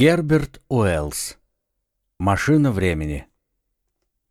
Герберт Уэллс. Машина времени.